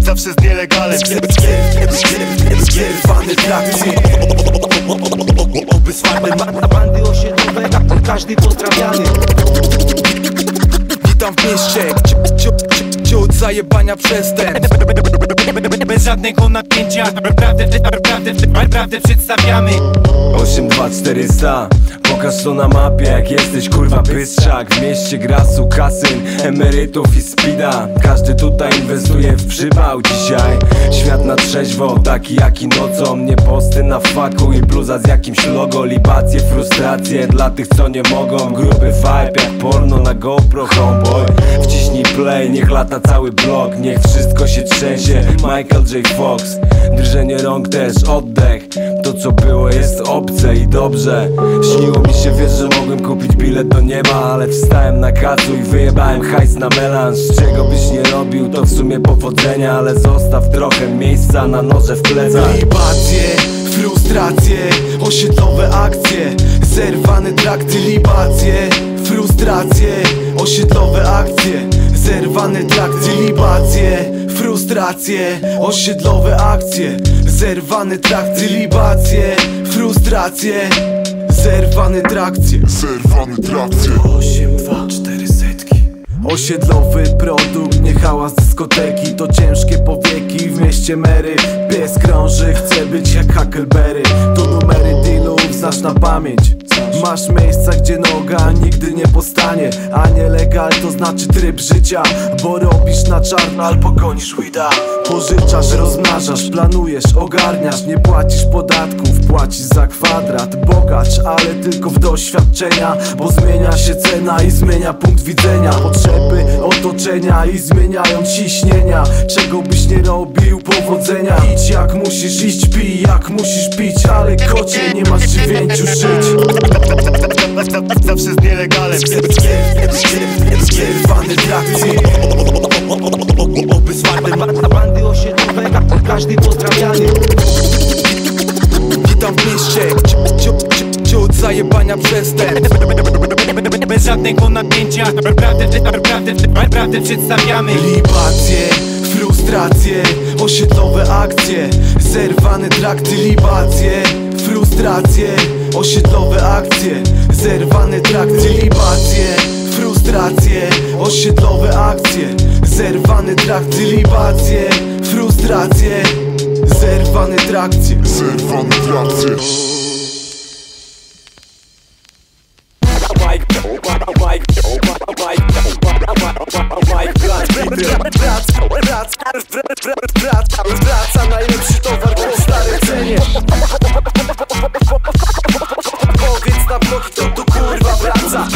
Zawsze z nielegalem Zerwane trakcje Obysłane ma bandy osiedlowe Każdy pozdrawiany. Witam w mieście. Ciut zajebania przestępstw Bez żadnego napięcia Prawdę, prawdę, prawdę przedstawiamy. 82400 Pokaż to na mapie. Jak jesteś kurwa bystrzak. W mieście grasu, kasyn, emerytów i spida. Każdy tutaj inwestuje w przypał dzisiaj. Świat na trzeźwo, taki jaki nocą. Nie posty na faku i bluza z jakimś logo. Libacje, frustracje dla tych co nie mogą. Gruby vibe jak porno na GoPro homeboy. Wciśnij play, niech lata cały blok. Niech wszystko się trzęsie. Michael J. Fox. Drżenie rąk też, oddech. To co było jest obce i dobrze. Śniło mi się, wiesz, że mogłem kupić bilet do nieba Ale wstałem na kacu i wyjebałem hajs na melanż. Czego byś nie robił, to w sumie powodzenia Ale zostaw trochę miejsca na noże w plecach. Libacje, frustracje Osiedlowe akcje Zerwane trakty, libacje. Frustracje, osiedlowe akcje Zerwane trakty, libacje. Frustracje, osiedlowe akcje Zerwane trakty, libacje. Frustracje Zerwane trakcje Zerwane trakcje 8, 2, 4 setki. Osiedlowy produkt, nie hałas dyskoteki. To ciężkie powieki w mieście Mary. Pies krąży, chce być jak Huckleberry. Tu numery dealów znasz na pamięć Masz miejsca, gdzie noga nigdy nie postanie A nielegal to znaczy tryb życia Bo robisz na czarno albo gonisz weeda. Pożyczasz, rozmnażasz, planujesz, ogarniasz Nie płacisz podatków, płacisz za kwadrat. Bogacz, ale tylko w doświadczenia Bo zmienia się cena i zmienia punkt widzenia. Potrzeby i zmieniają ciśnienia. Czego byś nie robił, powodzenia. Idź jak musisz iść, pij jak musisz pić Ale kocie, nie masz dziewięciu żyć. Zawsze z nielegalem żadnego napięcia. Prawdę, prawdę, prawdę przedstawiamy. Libacje, frustracje Osiedlowe akcje Zerwane trakty, libacje Frustracje Osiedlowe akcje Zerwane trakty, libacje Frustracje Osiedlowe akcje Zerwane trakty, libacje Frustracje Zerwane trakcje Zerwane trakcje Wraca najlepszy towar po starej cenie Powiedz na bloki, to tu kurwa wraca